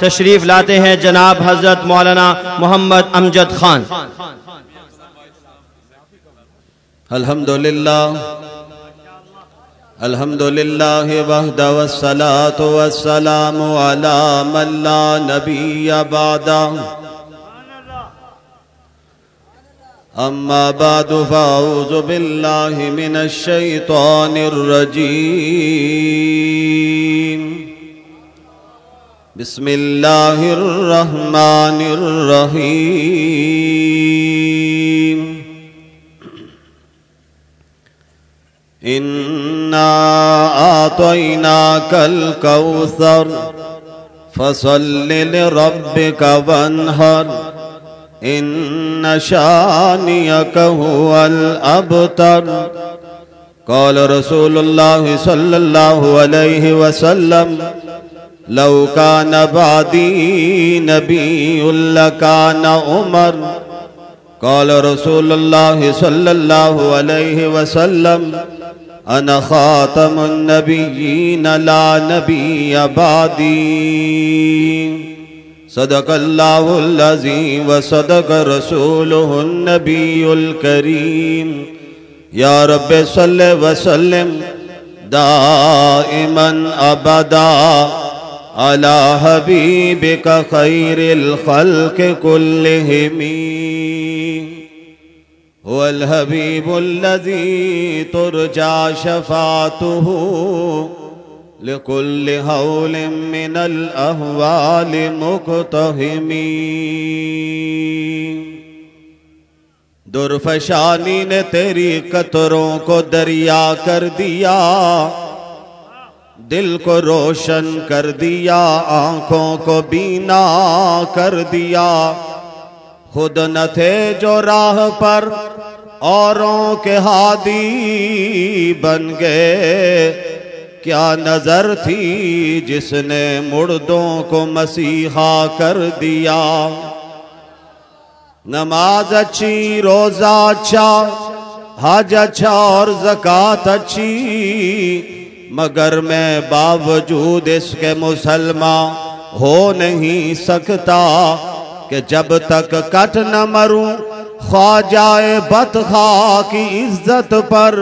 تشریف لاتے ہیں جناب حضرت مولانا محمد امجد خان۔ الحمد للہ الحمد للہ وحد والصلاة والسلام على من لا نبی بعد اما بعد، فاعوذ باللہ من الشیطان الرجیم۔ بسم الله الرحمن الرحيم إنا أعطيناك الكوثر فصل لربك وانهر إن شانيك هو الأبتر۔ قال رسول الله صلى الله عليه وسلم لو کان كان بعدي نبي لكان عمر، قال رسول الله صلى الله عليه وسلم أنا خاتم النبيين لا نبي بعدي صدق الله الذي وصدق رسوله النبي الكريم يا رب صل وسلم، دائما أبدا على حبيبك خير الخلق كلهم. هو الحبيب الذي ترجى شفاعته لكل هول من الأهوال مقتهم. درفشانی نے تیری قطروں کو دریا کر دیا دل کو روشن کر دیا، آنکھوں کو بینا کر دیا۔ خود نہ تھے جو راہ پر، اوروں کے ہادی بن گئے۔ کیا نظر تھی جس نے مردوں کو مسیحا کر دیا؟ نماز اچھی، روزہ اچھا حج اچھا اور زکات اچھی۔ مگر میں باوجود اس کے مسلمان ہو نہیں سکتا کہ جب تک کٹ نہ مروں خواجائے بدخواہ کی عزت پر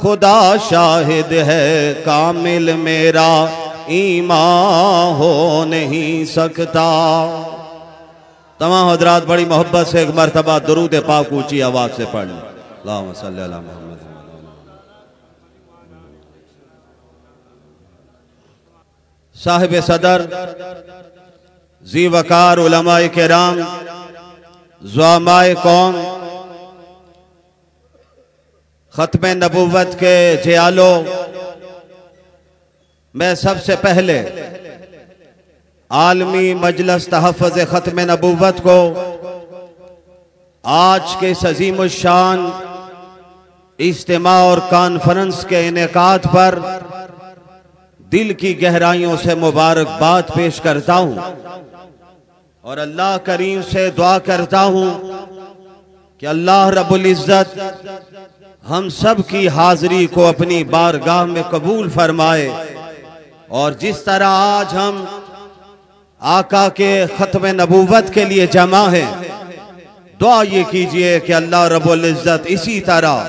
خدا شاہد ہے، کامل میرا ایمان ہو نہیں سکتا۔ تمام حضرات، بڑی محبت سے ایک مرتبہ درود پاک اونچی آواز سے پڑھ لیں اللہم صلی اللہ محمد صاحب صدر زی وقار علماء کرام زواماء قوم، ختم نبوت کے جیالو میں سب سے پہلے عالمی مجلس تحفظ ختم نبوت کو آج کے اس عظیم الشان اجتماع اور کانفرنس کے انعقاد پر دل کی گہرائیوں سے مبارکباد پیش کرتا ہوں اور اللہ کریم سے دعا کرتا ہوں کہ اللہ رب العزت ہم سب کی حاضری کو اپنی بارگاہ میں قبول فرمائے اور جس طرح آج ہم آقا کے ختم نبوت کے لیے جمع ہیں، دعا یہ کیجیے کہ اللہ رب العزت اسی طرح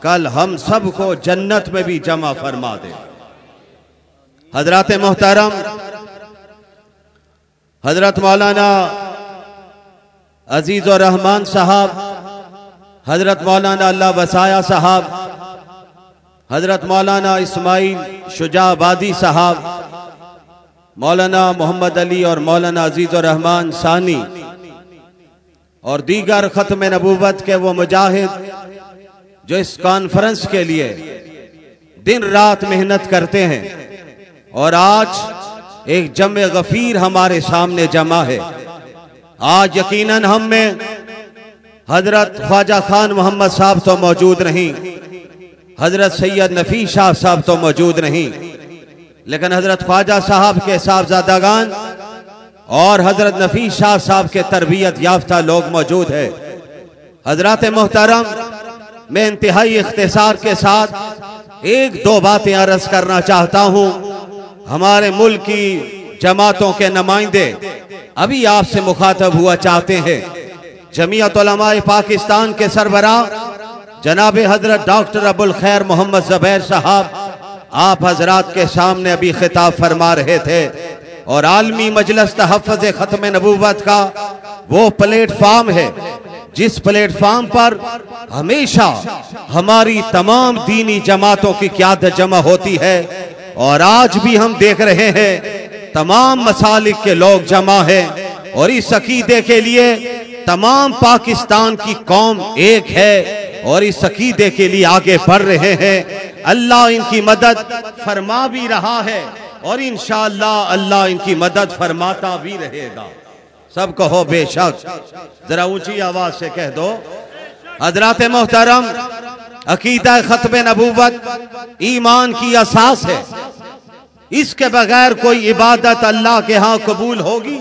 کل ہم سب کو جنت میں بھی جمع فرما دے۔ حضرات محترم، حضرت مولانا عزیز و رحمان صاحب، حضرت مولانا اللہ بسایا صاحب، حضرت مولانا اسماعیل شجاع بادی صاحب، مولانا محمد علی اور مولانا عزیز و رحمان ثانی اور دیگر ختم نبوت کے وہ مجاہد جو اس کانفرنس کے لیے دن رات محنت کرتے ہیں۔ اور آج ایک جمع غفیر ہمارے سامنے جمع ہے۔ آج یقیناً ہم میں حضرت خواجہ خان محمد صاحب تو موجود نہیں، حضرت سید نفی شاہ صاحب تو موجود نہیں۔ لیکن حضرت خواجہ صاحب کے صاحبزادگان اور حضرت نفی شاہ صاحب کے تربیت یافتہ لوگ موجود ہے حضرات محترم، میں انتہائی اختصار کے ساتھ ایک دو باتیں عرض کرنا چاہتا ہوں۔ ہمارے ملک کی جماعتوں کے نمائندے ابھی آپ سے مخاطب ہوا چاہتے ہیں۔ جمعیت علماء پاکستان کے سربراہ جناب حضرت ڈاکٹر ابو الخیر محمد زبیر صاحب، آپ حضرات کے سامنے ابھی خطاب فرما رہے تھے اور عالمی مجلس تحفظ ختم نبوت کا وہ پلیٹ فارم ہے۔ جس پلیٹ فارم پر ہمیشہ ہماری تمام دینی جماعتوں کی قیادت جمع ہوتی ہے۔ اور آج بھی ہم دیکھ رہے ہیں، تمام مسالک کے لوگ جمع ہیں۔ اور اس عقیدے کے لیے تمام پاکستان کی قوم ایک ہے۔ اور اس عقیدے کے لیے آگے بڑھ رہے ہیں۔ اللہ ان کی مدد فرما بھی رہا ہے۔ اور انشاءاللہ اللہ ان کی مدد فرماتا بھی رہے گا۔ سب کہو بے شک۔ ذرا اونچی آواز سے کہہ دو۔ حضرات محترم، عقیدہ ختم نبوت ایمان کی اساس ہے۔ اس کے بغیر کوئی عبادت اللہ کے ہاں قبول ہوگی؟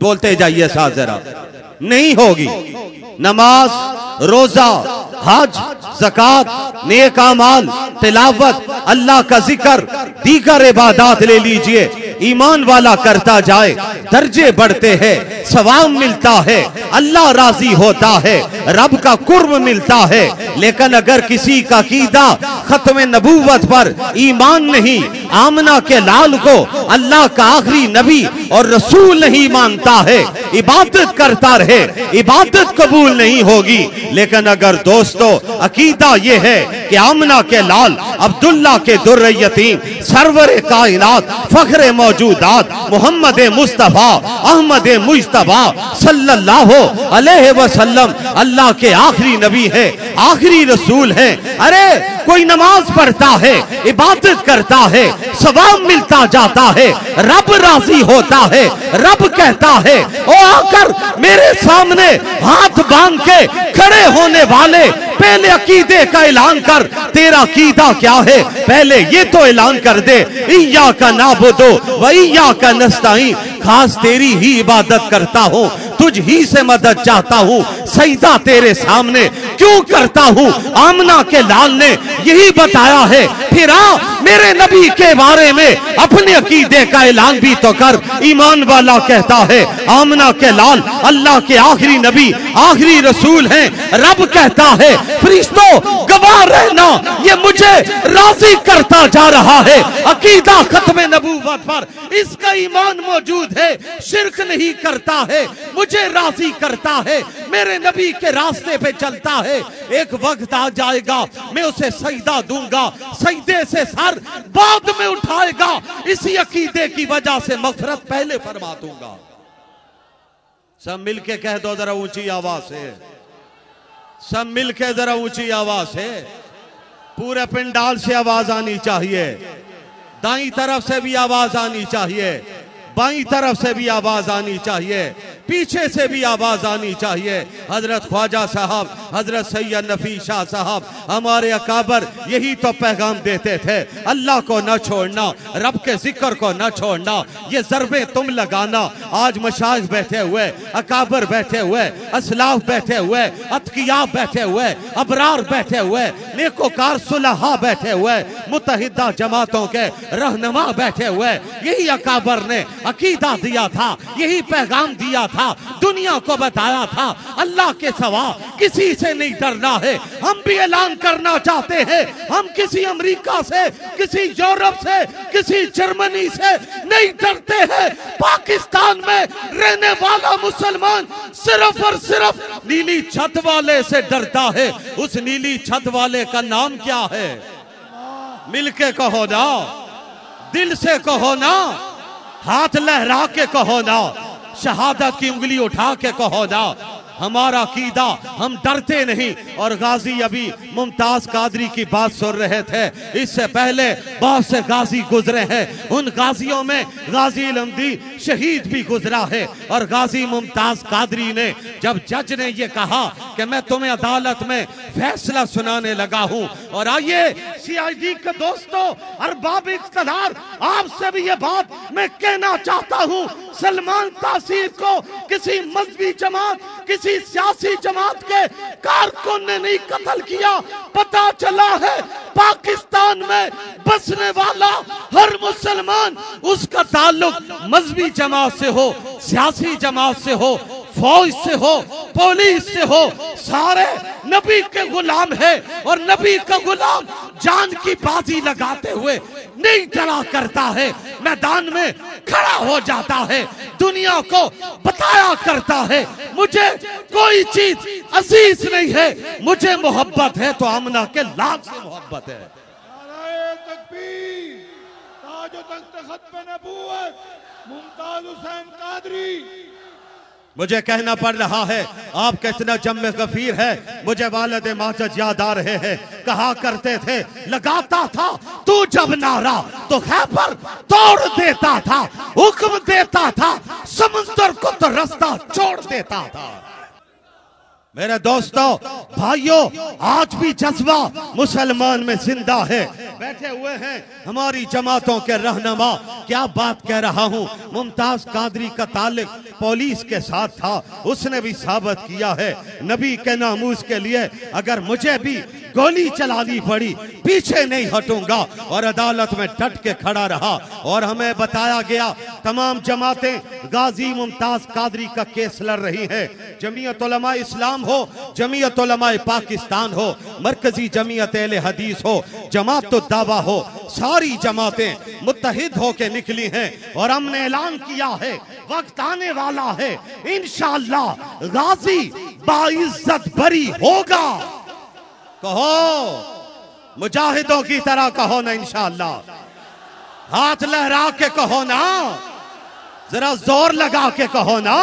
بولتے جائیے ساتھ ذرا۔ نہیں ہوگی۔ نماز، روزہ، حج، زکات، نیک اعمال، تلاوت، اللہ کا ذکر، دیگر عبادات لے لیجیے۔ ایمان والا کرتا جائے، درجے بڑھتے ہیں، ثواب ملتا ہے، اللہ راضی ہوتا ہے، رب کا قرب ملتا ہے۔ لیکن اگر کسی کا قیدہ ختم نبوت پر ایمان نہیں، آمنہ کے لال کو اللہ کا آخری نبی اور رسول نہیں مانتا ہے۔ عبادت کرتا رہے، عبادت قبول نہیں ہوگی۔ لیکن اگر دوستو، عقیدہ یہ ہے کہ آمنہ کے لال، عبداللہ کے در یتیم، سرور کائنات، فخر موجودات، محمد مصطفیٰ، احمد مصطفیٰ صلی اللہ علیہ وسلم، اللہ کے آخری نبی ہے آخری رسول ہے ارے، کوئی نماز پڑھتا ہے، عبادت کرتا ہے، ثواب ملتا جاتا ہے، رب راضی ہوتا ہے، رب کہتا ہے او آ کر میرے سامنے ہاتھ باندھ کے کھڑے ہونے والے پہلے عقیدے کا اعلان کر، تیرا عقیدہ کیا ہے؟ پہلے یہ تو اعلان کر دے ایا کا نابدو و ایا کا نستعین، خاص تیری ہی عبادت کرتا ہوں، تجھ ہی سے مدد چاہتا ہوں سیدہ تیرے سامنے کیوں کرتا ہوں؟ آمنہ کے لال نے یہی بتایا ہے، پھر آ، میرے نبی کے بارے میں اپنے عقیدے کا اعلان بھی تو کر، ایمان والا کہتا ہے، آمنہ کے لال، اللہ کے آخری نبی، آخری رسول ہیں، رب کہتا ہے، فرشتوں، گواہ رہنا، یہ مجھے راضی کرتا جا رہا ہے، عقیدہ ختم نبوت پر، اس کا ایمان موجود ہے، شرک نہیں کرتا ہے، مجھے راضی کرتا ہے، میرے نبی کے راستے پہ چلتا ہے، ایک وقت آ جائے گا، میں اسے صحیح سجدہ دوں گا، سجدے سے سر بعد میں اٹھائے گا، اسی عقیدے کی وجہ سے مغفرت پہلے فرما دوں گا۔ سب مل کے کہہ دو ذرا اونچی آواز سے۔ سب مل کے ذرا اونچی آواز سے۔ پورے پنڈال سے آواز آنی چاہیے۔ دائیں طرف سے بھی آواز آنی چاہیے۔ بائیں طرف سے بھی آواز آنی چاہیے۔ پیچھے سے بھی آواز آنی چاہیے۔ حضرت خواجہ صاحب، حضرت سید نفی شاہ صاحب، ہمارے اکابر یہی تو پیغام دیتے تھے۔ اللہ کو نہ چھوڑنا، رب کے ذکر کو نہ چھوڑنا، یہ ضربیں تم لگانا۔ آج مشاہد بیٹھے ہوئے، اکابر بیٹھے ہوئے، اسلاف بیٹھے ہوئے اتقیاب بیٹھے ہوئے، ابرار بیٹھے ہوئے، نیکوکار صلحہ بیٹھے ہوئے، متحدہ جماعتوں کے رہنما بیٹھے ہوئے۔ یہی اکابر نے عقیدہ دیا تھا، یہی پیغام دیا تھا۔ تھا، دنیا کو بتایا تھا، اللہ کے سوا کسی سے نہیں ڈرنا ہے۔ ہم بھی اعلان کرنا چاہتے ہیں، ہم کسی امریکہ سے، کسی یورپ سے، کسی جرمنی سے نہیں ڈرتے ہیں۔ پاکستان میں رہنے والا مسلمان صرف اور صرف نیلی چھت والے سے ڈرتا ہے۔ اس نیلی چھت والے کا نام کیا ہے؟ مل کے کہو نا، دل سے کہو نا، ہاتھ لہرا کے کہو نا۔ شہادت کی انگلی اٹھا کے کہو نا ہمارا عقیدہ، ہم ڈرتے نہیں. اور غازی ابھی ممتاز قادری کی بات سن رہے تھے۔ اس سے پہلے بہت سے غازی گزرے ہیں۔ ان غازیوں میں غازی علمدی شہید بھی گزرا ہے۔ اور غازی ممتاز قادری نے جب جج نے یہ کہا کہ میں تمہیں عدالت میں فیصلہ سنانے لگا ہوں، اور آئیے سی آئی ڈی کے دوستو، ارباب اقتدار، آپ سے بھی یہ بات میں کہنا چاہتا ہوں۔ سلمان تاثیر کو کسی مذہبی جماعت، کسی سیاسی جماعت کے کارکن نے نہیں قتل کیا۔ پتا چلا ہے پاکستان میں بسنے والا ہر مسلمان، اس کا تعلق مذہبی جماعت سے ہو، سیاسی جماعت سے ہو، فوج سے ہو، پولیس سے ہو، سارے نبی کے غلام ہے اور نبی کا غلام جان کی بازی لگاتے ہوئے نہیں ڈرا کرتا ہے، میدان میں کھڑا ہو جاتا ہے، دنیا کو بتایا کرتا ہے، مجھے کوئی چیز عزیز نہیں ہے، مجھے محبت ہے تو امنا کے لاکھ سے محبت ہے۔ نعرہ تکبیر، تاج و تخت ختم نبوت ممتاز حسین قادری! مجھے کہنا پڑ رہا ہے، آپ کتنا جم غفیر ہے، مجھے والد ماجد یاد آ رہے ہیں۔ کہا کرتے تھے، لگاتا تھا، تو جب نارا تو خیبر توڑ دیتا تھا، حکم دیتا تھا، سمندر کو تو رستہ چھوڑ دیتا تھا۔ میرے دوستو، بھائیو، آج بھی جذبہ مسلمان میں زندہ ہے۔ بیٹھے ہوئے ہیں ہماری جماعتوں کے رہنما۔ کیا بات کہہ رہا ہوں؟ ممتاز قادری کا تعلق پولیس کے ساتھ تھا۔ اس نے بھی ثابت کیا ہے۔ نبی کے ناموز کے لیے اگر مجھے بھی گولی چلانی پڑی، پیچھے نہیں ہٹوں گا۔ اور عدالت میں ڈٹ کے کھڑا رہا۔ اور ہمیں بتایا گیا، تمام جماعتیں غازی ممتاز قادری کا کیس لڑ رہی ہیں۔ جمعیت علماء اسلام ہو، جمعیت علماء پاکستان ہو، مرکزی جمعیت اہل حدیث ہو، جماعت الدعوہ ہو، ساری جماعتیں متحد ہو کے نکلی ہیں اور ہم نے اعلان کیا ہے، وقت آنے والا ہے، انشاءاللہ غازی باعزت بری ہوگا۔ کہو، مجاہدوں کی طرح کہو نا انشاءاللہ۔ ہاتھ لہرا کے کہو نا، ذرا زور لگا کے کہو نا۔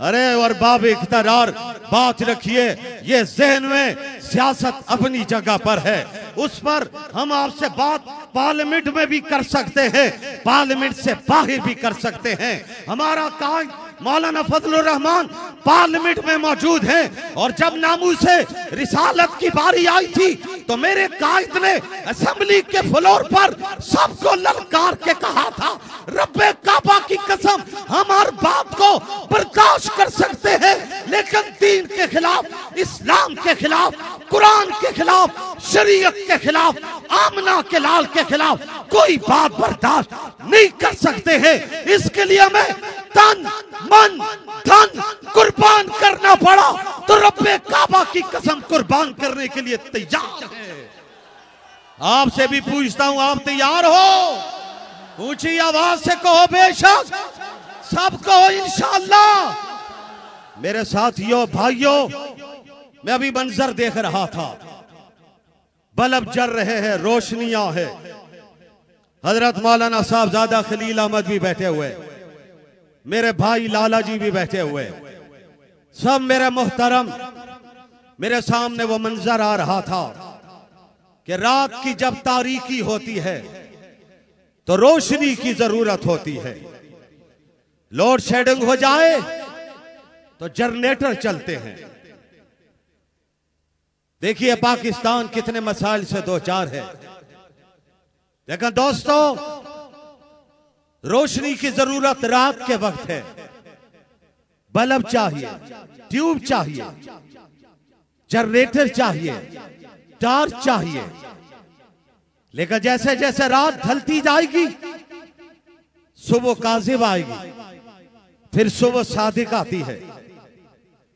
ارے اور باب اقتدار بات رکھیے، یہ ذہن میں سیاست اپنی جگہ پر ہے۔ اس پر ہم آپ سے بات پارلیمنٹ میں بھی کر سکتے ہیں، پارلیمنٹ سے باہر بھی کر سکتے ہیں۔ ہمارا کام مولانا فضل الرحمان پارلیمنٹ میں موجود ہیں اور جب نامو سے رسالت کی باری آئی تھی تو میرے قائد نے اسمبلی کے فلور پر سب کو للکار کے کہا تھا، رب کعبہ کی قسم، ہم ہر بات کو برداشت کر سکتے ہیں، لیکن دین کے خلاف، اسلام کے خلاف، قرآن کے خلاف، شریعت کے خلاف آمنا کے لال کے خلاف کوئی بات برداشت نہیں کر سکتے ہیں۔ اس کے لیے میں تن، من، دھن قربان کرنا پڑا۔ تو رب کعبہ کی قسم قربان کرنے کے لیے تیار ہے آپ سے بھی پوچھتا ہوں، آپ تیار ہو؟ اونچی آواز سے کہو بے شک۔ سب کہو انشاءاللہ۔ میرے ساتھیوں، بھائیوں، میں ابھی منظر دیکھ رہا تھا۔ بلب جل رہے ہیں، روشنیاں ہیں۔ حضرت مولانا صاحب زیادہ خلیل احمد بھی بیٹھے ہوئے، میرے بھائی لالا جی بھی بیٹھے ہوئے۔ سب میرے محترم، میرے سامنے وہ منظر آ رہا تھا کہ رات کی جب تاریکی ہوتی ہے تو روشنی کی ضرورت ہوتی ہے۔ لوڈ شیڈنگ ہو جائے تو جنریٹر چلتے ہیں۔ دیکھیے پاکستان کتنے مسائل سے دو چار ہے۔ لیکن دوستو، روشنی کی ضرورت رات کے وقت ہے۔ بلب چاہیے، ٹیوب چاہیے، جنریٹر چاہیے ٹارچ چاہیے۔ لیکن جیسے جیسے رات ڈھلتی جائے گی، صبح کاذب آئے گی۔ پھر صبح صادق آتی ہے۔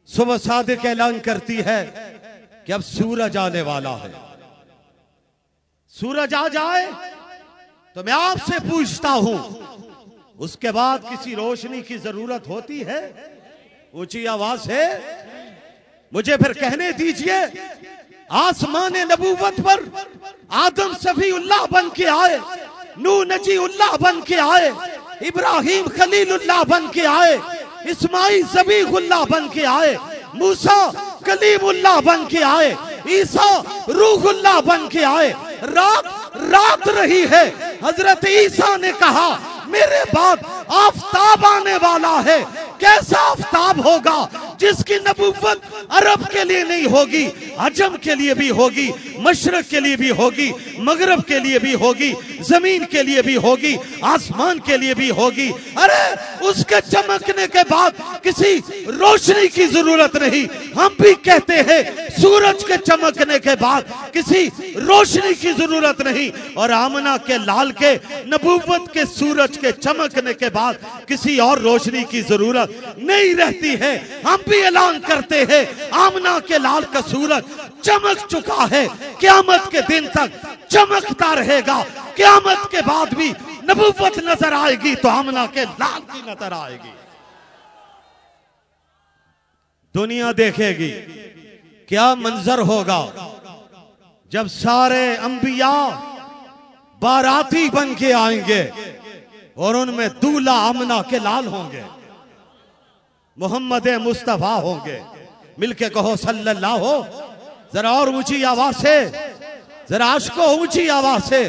صبح صادق اعلان کرتی ہے کہ اب سورج آنے والا ہے۔ سورج آ جائے تو میں آپ سے پوچھتا ہوں، اس کے بعد کسی روشنی کی ضرورت ہوتی ہے؟ اونچی آواز ہے؟ مجھے پھر کہنے دیجیے، آسمان نبوت پر آدم صفی اللہ بن کے آئے، نو نجی اللہ بن کے آئے، ابراہیم خلیل اللہ بن کے آئے، اسماعیل زبیغ اللہ بن کے آئے، موسیٰ کلیم اللہ بن کے آئے عیسیٰ روح اللہ بن کے آئے۔ رات رات رہی ہے۔ حضرت عیسیٰ نے کہا میرے بعد آفتاب آنے والا ہے۔ کیسا آفتاب ہوگا؟ جس کی نبوت عرب کے لیے نہیں ہوگی، عجم کے لیے بھی ہوگی، مشرق کے لیے بھی ہوگی، مغرب کے لیے بھی ہوگی، زمین کے لیے بھی ہوگی، آسمان کے لیے بھی ہوگی۔ ارے، اس کے چمکنے کے بعد کسی روشنی کی ضرورت نہیں۔ ہم بھی کہتے ہیں، سورج کے چمکنے کے بعد کسی روشنی کی ضرورت نہیں۔ اور آمنہ کے لال کے، نبوت کے سورج کے چمکنے کے بعد کسی اور روشنی کی ضرورت نہیں رہتی ہے۔ ہم بھی اعلان کرتے ہیں، آمنہ کے لال کا سورج چمک چکا ہے۔ قیامت کے دن تک چمکتا رہے گا۔ قیامت کے بعد بھی نبوت نظر آئے گی تو آمنہ کے لال کی نظر آئے گی۔ دنیا دیکھے گی کیا منظر ہوگا۔ جب سارے انبیاء باراتی بن کے آئیں گے۔ اور ان میں دولہ امنا کے لال ہوں گے۔ محمد مصطفیٰ ہوں گے۔ مل کے کہو صلی اللہ۔ ہو ذرا اور اونچی آواز سے۔ ذرا عشق کو اونچی آواز سے۔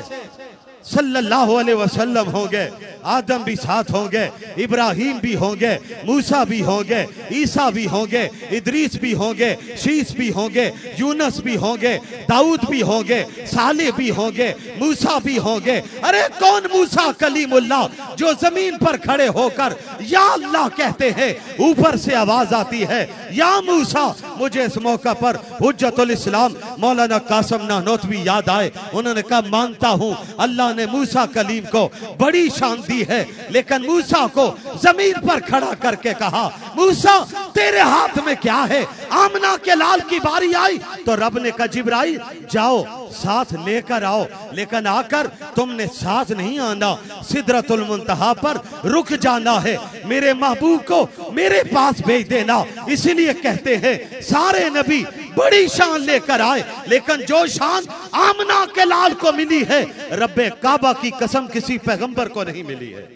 صلی اللہ علیہ وسلم ہوں گے۔ آدم بھی ساتھ ہوں گے، ابراہیم بھی ہوں گے، موسیٰ بھی ہوں گے، عیسیٰ بھی ہوں گے، ادریس بھی ہوں گے، شیس بھی ہوں گے، یونس بھی ہوں گے، داؤد بھی ہوں گے، صالح بھی ہوں گے، موسیٰ بھی ہوں گے۔ ارے کون موسیٰ کلیم اللہ جو زمین پر کھڑے ہو کر یا اللہ کہتے ہیں، اوپر سے آواز آتی ہے، یا موسیٰ، مجھے اس موقع پر حجت الاسلام مولانا قاسم نانوتوی یاد آئے، انہوں نے کہا، مانتا ہوں اللہ نے موسیٰ کلیم کو بڑی شان دی ہے۔ لیکن موسیٰ کو زمین پر کھڑا کر کے کہا، موسیٰ، تیرے ہاتھ میں کیا ہے؟ آمنہ کے لال کی باری آئی۔ تو رب نے کہا، جبرائیل، جاؤ، ساتھ لے کر آؤ۔ لیکن آ کر تم نے ساتھ نہیں آنا۔ صدرت المنتہا پر رک جانا ہے۔ میرے محبوب کو میرے پاس بھیج دینا۔ اسی لیے کہتے ہیں، سارے نبی بڑی شان لے کر آئے۔ لیکن جو شان آمنہ کے لال کو ملی ہے، رب کعبہ کی قسم کسی پیغمبر کو نہیں ملی۔ ہے۔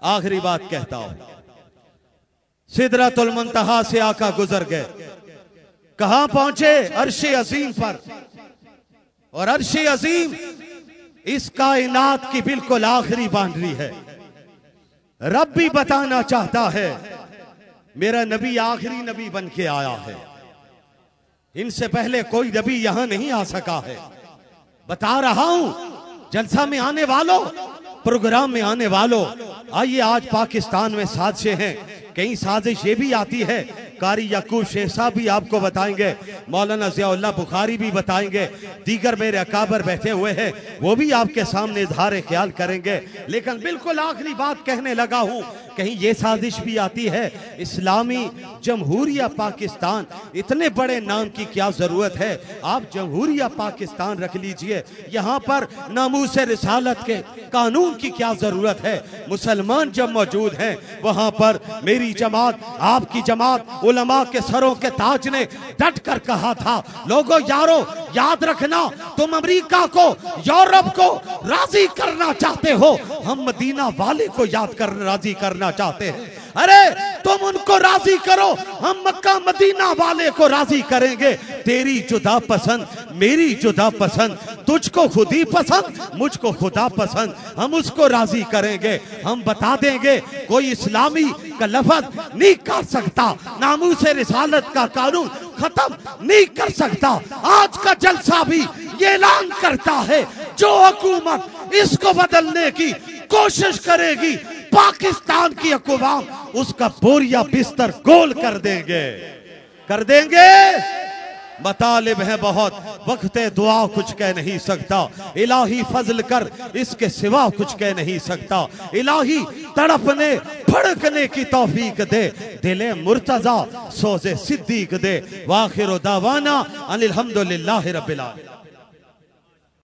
آخری بات کہتا ہوں۔ صدرت المنتہا سے آقا گزر گئے۔ کہاں پہنچے؟ عرش عظیم پر۔ اور عرش عظیم اس کائنات کی بالکل آخری باندری ہے۔ رب بھی بتانا چاہتا ہے، میرا نبی آخری نبی بن کے آیا ہے۔ ان سے پہلے کوئی نبی یہاں نہیں آ سکا ہے۔ بتا رہا ہوں، جلسہ میں آنے والوں پروگرام میں آنے والوں، آئیے آج پاکستان میں سازشیں ہیں۔ کئی سازش یہ بھی آتی ہے کاری یعقوب شیخ صاحب بھی آپ کو بتائیں گے، مولانا ضیاء اللہ بخاری بھی بتائیں گے، دیگر میرے اکابر بیٹھے ہوئے ہیں، وہ بھی آپ کے سامنے اظہار خیال کریں گے۔ لیکن بالکل آخری بات کہنے لگا ہوں، کہیں یہ سازش بھی آتی ہے، اسلامی جمہوریہ پاکستان، اتنے بڑے نام کی کیا ضرورت ہے؟ آپ جمہوریہ پاکستان رکھ لیجیے، یہاں پر ناموس رسالت کے قانون کی کیا ضرورت ہے؟ مسلمان جب موجود ہیں، وہاں پر میری جماعت، آپ کی جماعت علماء کے سروں کے تاج نے ڈٹ کر کہا تھا لوگوں یارو، یاد رکھنا، تم امریکہ کو، یورپ کو راضی کرنا چاہتے ہو۔ ہم مدینہ والے کو یاد کر، راضی کرنا چاہتے ہیں۔ ارے، تم ان کو راضی کرو۔ ہم مکہ مدینہ والے کو راضی کریں گے۔ تیری جدا پسند، میری جدا پسند، تجھ کو خود ہی پسند، مجھ کو خدا پسند۔ ہم اس کو راضی کریں گے۔ ہم بتا دیں گے، کوئی اسلامی کا لفظ نہیں کر سکتا۔ ناموس رسالت کا قانون ختم نہیں کر سکتا۔ آج کا جلسہ بھی یہ اعلان کرتا ہے، جو حکومت اس کو بدلنے کی کوشش کرے گی پاکستان کی اقوام اس کا بوریا بستر گول کر دیں گے۔ کر دیں گے؟ مطالب ہے بہت۔ وقت دعا کچھ کہہ نہیں سکتا۔ الہی فضل کر اس کے سوا کچھ کہہ نہیں سکتا۔ الہی تڑپنے، پھڑکنے کی توفیق دے۔ دل مرتضی، سوز صدیق دے۔ واخر دعوانا ان الحمدللہ رب العالمین۔